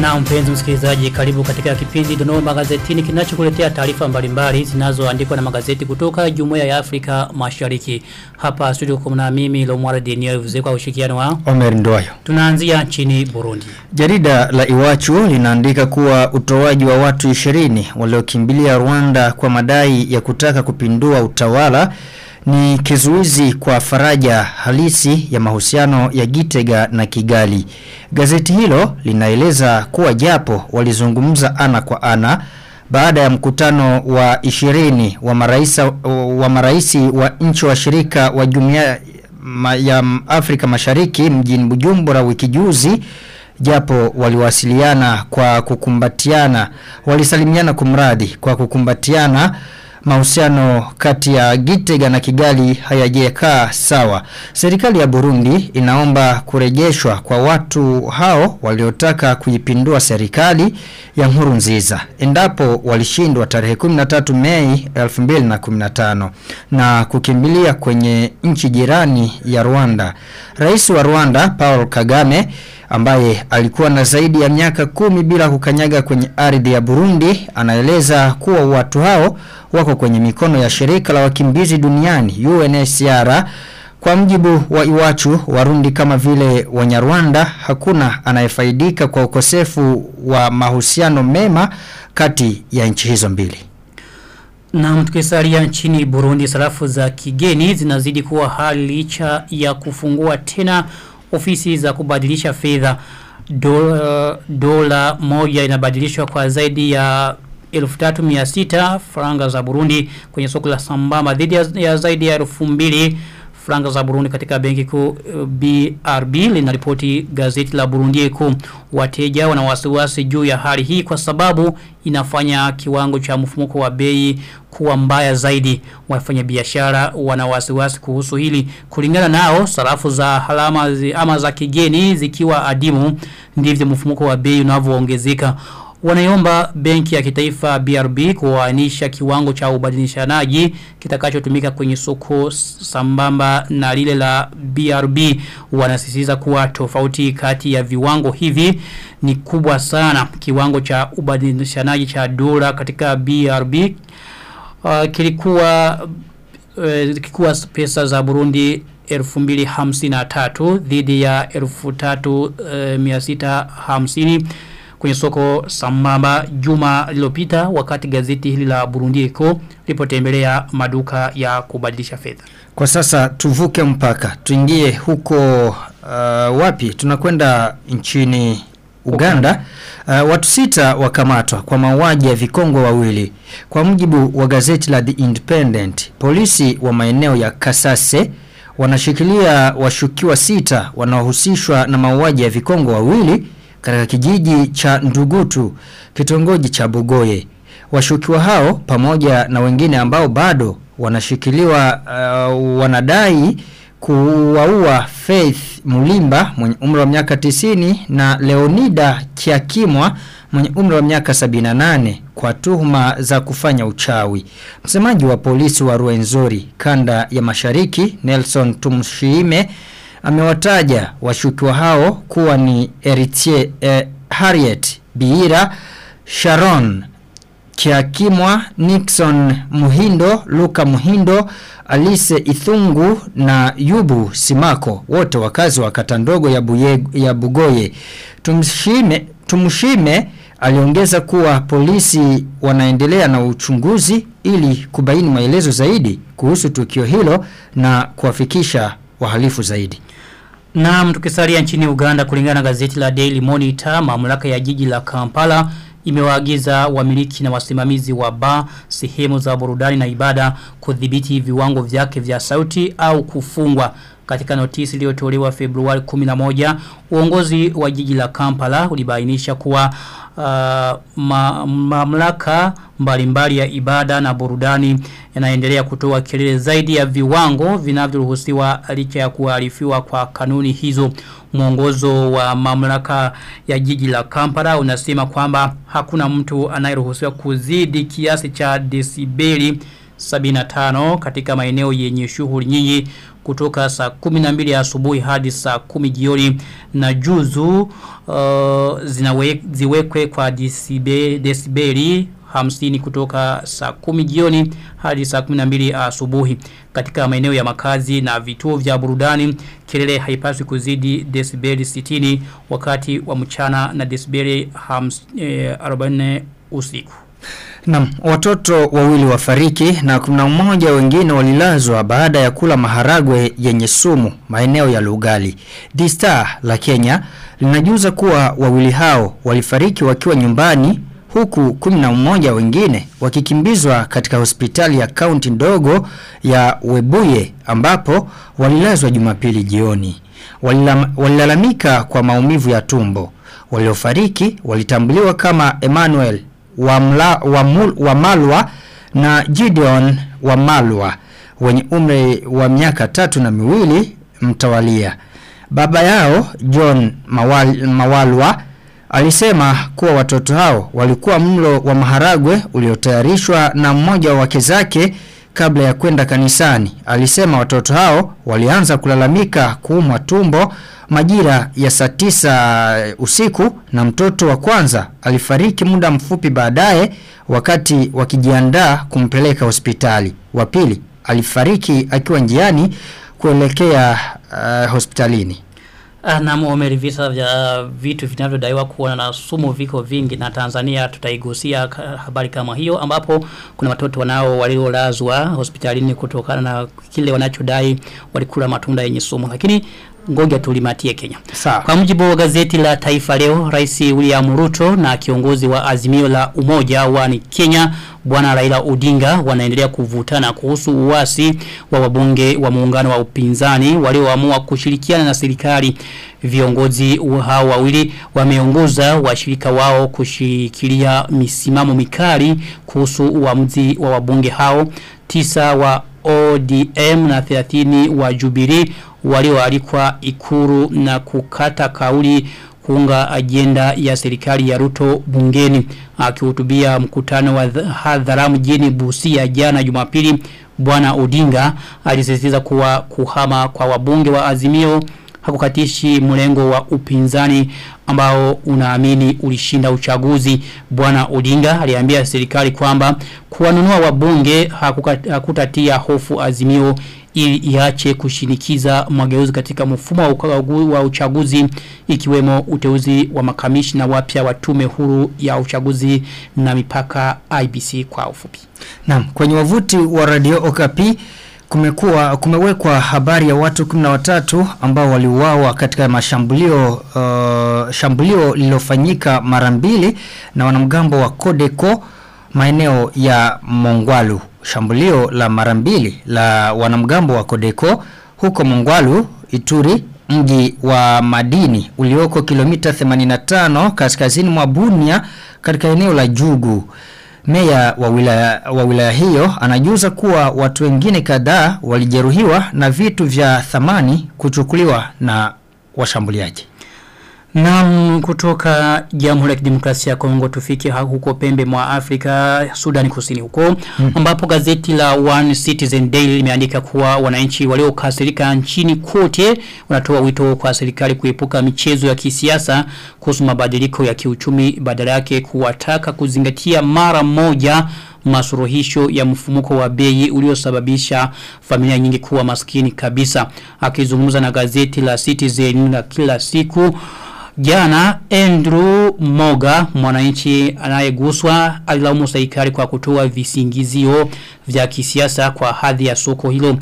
Na mpenzi msikilizaji, karibu katika kipindi Dondoo Magazetini kinachokuletea taarifa mbalimbali zinazoandikwa na magazeti kutoka Jumuiya ya Afrika Mashariki. Hapa studio kuna mimi Lomwara Denio Vuze kwa ushirikiano wa Omer Ndoyo. tunaanzia nchini Burundi. Jarida la Iwachu linaandika kuwa utoaji wa watu 20 waliokimbilia Rwanda kwa madai ya kutaka kupindua utawala ni kizuizi kwa faraja halisi ya mahusiano ya Gitega na Kigali. Gazeti hilo linaeleza kuwa japo walizungumza ana kwa ana baada ya mkutano wa 20 wa maraisa wa maraisi wa nchi wa shirika wa jumuiya ya Afrika Mashariki mjini Bujumbura wiki juzi japo waliwasiliana kwa kukumbatiana walisalimiana kumradi kwa kukumbatiana mahusiano kati ya Gitega na Kigali hayajakaa sawa. Serikali ya Burundi inaomba kurejeshwa kwa watu hao waliotaka kuipindua serikali ya Nkurunziza endapo walishindwa tarehe 13 Mei 2015 na kukimbilia kwenye nchi jirani ya Rwanda. Rais wa Rwanda Paul Kagame ambaye alikuwa na zaidi ya miaka kumi bila kukanyaga kwenye ardhi ya Burundi anaeleza kuwa watu hao wako kwenye mikono ya shirika la wakimbizi duniani UNHCR kwa mjibu wa Iwachu Warundi kama vile Wanyarwanda hakuna anayefaidika kwa ukosefu wa mahusiano mema kati ya nchi hizo mbili. Na tukisalia nchini Burundi sarafu za kigeni zinazidi kuwa hali licha ya kufungua tena ofisi za kubadilisha fedha dola, dola moja inabadilishwa kwa zaidi ya 1300 faranga za Burundi kwenye soko la sambamba dhidi ya, zaidi ya 2000 franga za Burundi katika benki kuu BRB linaripoti gazeti la Burundi Eko wateja wana wasiwasi juu ya hali hii kwa sababu inafanya kiwango cha mfumuko wa bei kuwa mbaya zaidi. Wafanya biashara wana wasiwasi kuhusu hili. Kulingana nao sarafu za halama zi, ama za kigeni zikiwa adimu ndivyo mfumuko wa bei unavyoongezeka wanaiomba benki ya kitaifa BRB kuainisha kiwango cha ubadilishanaji kitakachotumika kwenye soko sambamba na lile la BRB wanasisitiza kuwa tofauti kati ya viwango hivi ni kubwa sana. Kiwango cha ubadilishanaji cha dola katika BRB uh, kilikuwa uh, kilikuwa pesa za Burundi 2053 dhidi ya 3650 uh, kwenye soko sambamba juma lilopita wakati gazeti hili la Burundi Eko lipotembelea maduka ya kubadilisha fedha. Kwa sasa tuvuke mpaka tuingie huko uh, wapi tunakwenda nchini Uganda okay. uh, watu sita wakamatwa kwa mauaji ya vikongo wawili kwa mujibu wa gazeti la The Independent polisi wa maeneo ya Kasase wanashikilia washukiwa sita wanaohusishwa na mauaji ya vikongo wawili katika kijiji cha Ndugutu kitongoji cha Bugoye washukiwa hao pamoja na wengine ambao bado wanashikiliwa uh, wanadai kuwaua Faith Mulimba mwenye umri wa miaka 90 na Leonida Kiakimwa mwenye umri wa miaka 78 kwa tuhuma za kufanya uchawi. Msemaji wa polisi wa Ruenzori kanda ya Mashariki Nelson Tumshime amewataja washukiwa hao kuwa ni Eritier eh, Harriet Biira Sharon Kiakimwa Nixon Muhindo Luka Muhindo Alice Ithungu na Yubu Simako. Wote wakazi wa kata ndogo ya, buye, ya Bugoye. Tumshime, tumshime aliongeza kuwa polisi wanaendelea na uchunguzi ili kubaini maelezo zaidi kuhusu tukio hilo na kuwafikisha wahalifu zaidi Na tukisalia nchini Uganda kulingana na gazeti la Daily Monitor mamlaka ya jiji la Kampala imewaagiza wamiliki na wasimamizi wa ba sehemu za burudani na ibada kudhibiti viwango vyake vya sauti au kufungwa Katika notisi iliyotolewa Februari 11, uongozi wa jiji la Kampala ulibainisha kuwa uh, ma, mamlaka mbalimbali ya ibada na burudani yanaendelea kutoa kelele zaidi ya viwango vinavyoruhusiwa licha ya kuarifiwa kwa kanuni hizo. Mwongozo wa mamlaka ya jiji la Kampala unasema kwamba hakuna mtu anayeruhusiwa kuzidi kiasi cha desibeli 75 katika maeneo yenye shughuli nyingi kutoka saa 12 asubuhi hadi saa 10 jioni. Na juzu uh, zinawe, ziwekwe kwa desibeli, desibeli 50 kutoka saa 10 jioni hadi saa 12 asubuhi. Katika maeneo ya makazi na vituo vya burudani kelele haipaswi kuzidi desibeli 60 wakati wa mchana na desibeli 40 usiku Naam, watoto wawili wafariki na kuna mmoja wengine walilazwa baada ya kula maharagwe yenye sumu maeneo ya Lugali. The Star la Kenya linajuza kuwa wawili hao walifariki wakiwa nyumbani huku kumi na mmoja wengine wakikimbizwa katika hospitali ya kaunti ndogo ya Webuye ambapo walilazwa Jumapili jioni. Walilam, walilalamika kwa maumivu ya tumbo. Waliofariki walitambuliwa kama Emmanuel Wamla, wa Malwa na Gideon wa Malwa wenye umri wa miaka tatu na miwili mtawalia. Baba yao John Mawal, Mawalwa alisema kuwa watoto hao walikuwa mlo wa maharagwe uliotayarishwa na mmoja wa wake zake kabla ya kwenda kanisani. Alisema watoto hao walianza kulalamika kuumwa tumbo majira ya saa tisa usiku na mtoto wa kwanza alifariki muda mfupi baadaye wakati wakijiandaa kumpeleka hospitali. Wa pili alifariki akiwa njiani kuelekea uh, hospitalini. Na Omeri visa vya vitu vinavyodaiwa kuwa na sumu viko vingi na Tanzania tutaigusia habari kama hiyo ambapo kuna watoto wanao waliolazwa hospitalini kutokana na kile wanachodai walikula matunda yenye sumu. Lakini ngoja tulimatie Kenya. Sawa. Kwa mujibu wa gazeti la Taifa Leo, Rais William Ruto na kiongozi wa Azimio la Umoja wa Kenya Bwana Raila Odinga wanaendelea kuvutana kuhusu uasi wa wabunge wa muungano wa upinzani walioamua kushirikiana na serikali. Viongozi hao wawili wameongoza washirika wao kushikilia misimamo mikali kuhusu uamuzi wa wabunge hao tisa wa ODM na 30 wa Jubilee walioalikwa ikuru na kukata kauli kuunga ajenda ya serikali ya Ruto bungeni. Akihutubia mkutano wa hadhara mjini Busia jana Jumapili bwana Odinga alisisitiza kuwa kuhama kwa wabunge wa Azimio hakukatishi mlengo wa upinzani ambao unaamini ulishinda uchaguzi bwana Odinga aliambia serikali kwamba kuwanunua wabunge hakutatia hofu Azimio ili iache kushinikiza mageuzi katika mfumo wa uchaguzi ikiwemo uteuzi wa makamishna wapya wa tume huru ya uchaguzi na mipaka IBC kwa ufupi. Naam, kwenye wavuti wa Radio Okapi kumekuwa kumewekwa habari ya watu 13 ambao waliuawa katika mashambulio uh, shambulio lililofanyika mara mbili na wanamgambo wa Kodeko maeneo ya Mongwalu. Shambulio la mara mbili la wanamgambo wa Kodeko huko Mongwalu, Ituri, mji wa madini ulioko kilomita 85 kaskazini mwa Bunia katika eneo la Jugu. Meya wa wilaya, wa wilaya hiyo anajuza kuwa watu wengine kadhaa walijeruhiwa na vitu vya thamani kuchukuliwa na washambuliaji. Na kutoka Jamhuri ya Kidemokrasia ya Kongo tufike huko pembe mwa Afrika Sudan Kusini huko mm. ambapo gazeti la One Citizen Daily limeandika kuwa wananchi waliokasirika nchini kote wanatoa wito kwa serikali kuepuka michezo ya kisiasa kuhusu mabadiliko ya kiuchumi badala yake kuwataka kuzingatia mara moja masuruhisho ya mfumuko wa bei uliosababisha familia nyingi kuwa maskini kabisa akizungumza na gazeti la Citizen la kila siku Jana Andrew Moga mwananchi anayeguswa alilaumu serikali kwa kutoa visingizio vya kisiasa kwa hadhi ya soko hilo.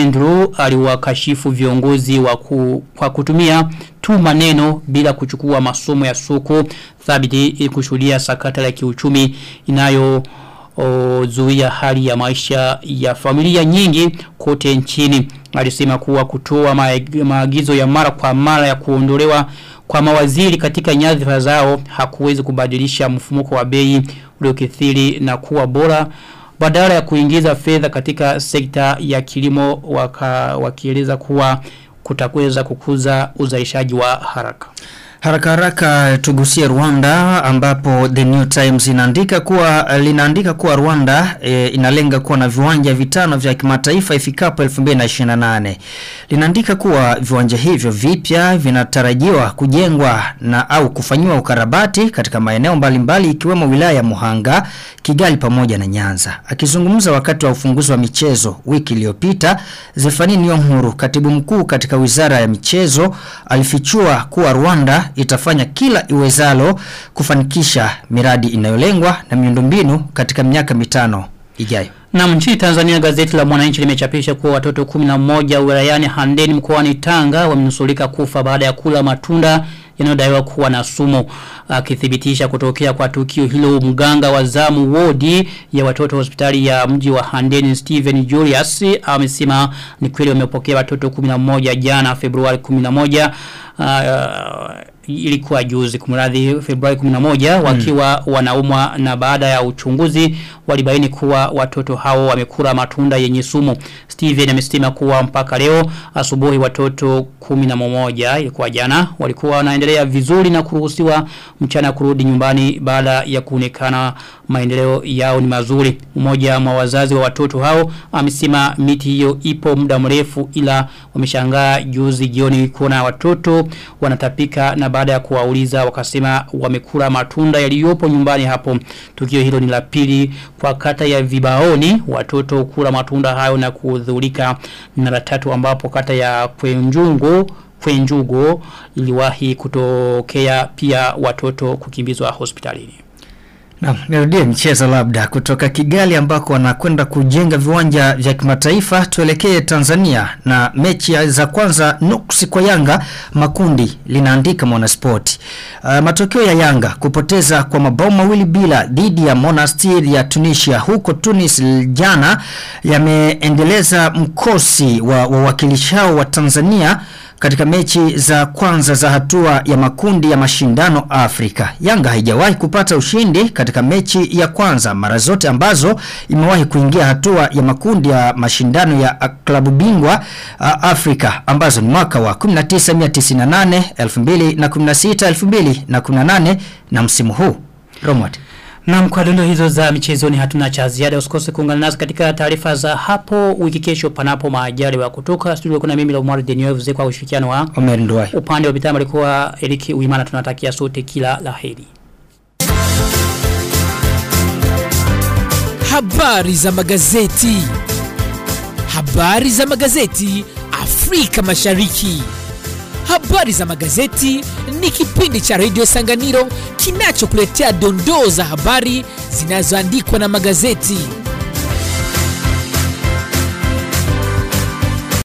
Andrew aliwakashifu viongozi wa ku, kwa kutumia tu maneno bila kuchukua masomo ya soko thabiti kushuhudia sakata la kiuchumi inayo zuia hali ya maisha ya familia nyingi kote nchini. Alisema kuwa kutoa maagizo ya mara kwa mara ya kuondolewa kwa mawaziri katika nyadhifa zao hakuwezi kubadilisha mfumuko wa bei uliokithiri na kuwa bora badala ya kuingiza fedha katika sekta ya kilimo wakieleza kuwa kutaweza kukuza uzalishaji wa haraka. Haraka haraka tugusie Rwanda ambapo The New Times inaandika kuwa linaandika kuwa Rwanda e, inalenga kuwa na viwanja vitano vya kimataifa ifikapo 2028. Linaandika kuwa viwanja hivyo vipya vinatarajiwa kujengwa na au kufanyiwa ukarabati katika maeneo mbalimbali ikiwemo wilaya ya Muhanga, Kigali pamoja na Nyanza. Akizungumza wakati wa ufunguzi wa michezo wiki iliyopita, Zefani Nyong'huru, katibu mkuu katika Wizara ya Michezo, alifichua kuwa Rwanda itafanya kila iwezalo kufanikisha miradi inayolengwa na miundombinu katika miaka mitano ijayo. Na nchini Tanzania gazeti la Mwananchi limechapisha kuwa watoto 11 wilayani Handeni mkoani Tanga wamenusurika kufa baada ya kula matunda yanayodaiwa kuwa na sumu. Akithibitisha kutokea kwa tukio hilo mganga wa zamu wodi ya watoto hospitali ya mji wa Handeni Steven Julius amesema ni kweli wamepokea watoto 11 jana Februari 11 uh, ilikuwa juzi kumradhi Februari 11 wakiwa wanaumwa na baada ya uchunguzi walibaini kuwa watoto hao wamekula matunda yenye sumu. Steven amesema kuwa mpaka leo asubuhi watoto 11 ilikuwa jana walikuwa wanaendelea vizuri na kuruhusiwa mchana kurudi nyumbani baada ya kuonekana maendeleo yao ni mazuri. Mmoja wa wazazi wa watoto hao amesema miti hiyo ipo muda mrefu ila wameshangaa juzi jioni kuona watoto wanatapika na baada ya kuwauliza wakasema wamekula matunda yaliyopo nyumbani hapo. Tukio hilo ni la pili kwa kata ya Vibaoni watoto kula matunda hayo na kuhudhurika na la tatu ambapo kata ya Kwenjungu Kwenjugo iliwahi kutokea pia watoto kukimbizwa hospitalini. Na nirudie mchezo labda kutoka Kigali ambako wanakwenda kujenga viwanja vya kimataifa. Tuelekee Tanzania na mechi za kwanza nuksi kwa Yanga. Makundi linaandika Mwanaspoti. Uh, matokeo ya Yanga kupoteza kwa mabao mawili bila dhidi ya Monastir ya Tunisia. Huko Tunis jana yameendeleza mkosi wa wawakilishao wa Tanzania katika mechi za kwanza za hatua ya makundi ya mashindano Afrika. Yanga haijawahi kupata ushindi katika mechi ya kwanza mara zote ambazo imewahi kuingia hatua ya makundi ya mashindano ya klabu bingwa Afrika ambazo ni mwaka wa 1998, 2016, 2018 na msimu huu. Romot. Na kwa dondo hizo za michezoni hatuna cha ziada usikose kuungana nasi katika taarifa za hapo wiki kesho panapo majaliwa kutoka studio kuna mimi la Lomar Deneuve kwa ushirikiano wa Omer Ndwai upande wa bitama alikuwa Eric Uimana tunatakia sote kila la heri. Habari za magazeti. Habari za magazeti Afrika Mashariki. Habari za magazeti ni kipindi cha redio Sanganiro kinachokuletea dondoo za habari zinazoandikwa na magazeti.